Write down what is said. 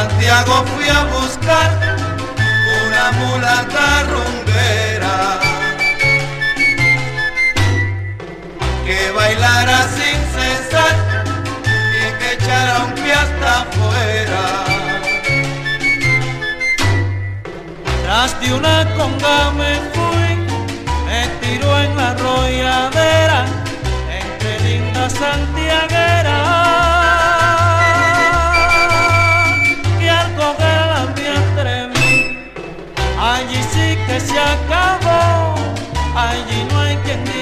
Santiago fui a buscar una mulata rumbera que bailara sin cesar y que echara un pie hasta afuera. Tras de una conga me fui, me tiró en la arrolladera entre linda Santiago. que tiene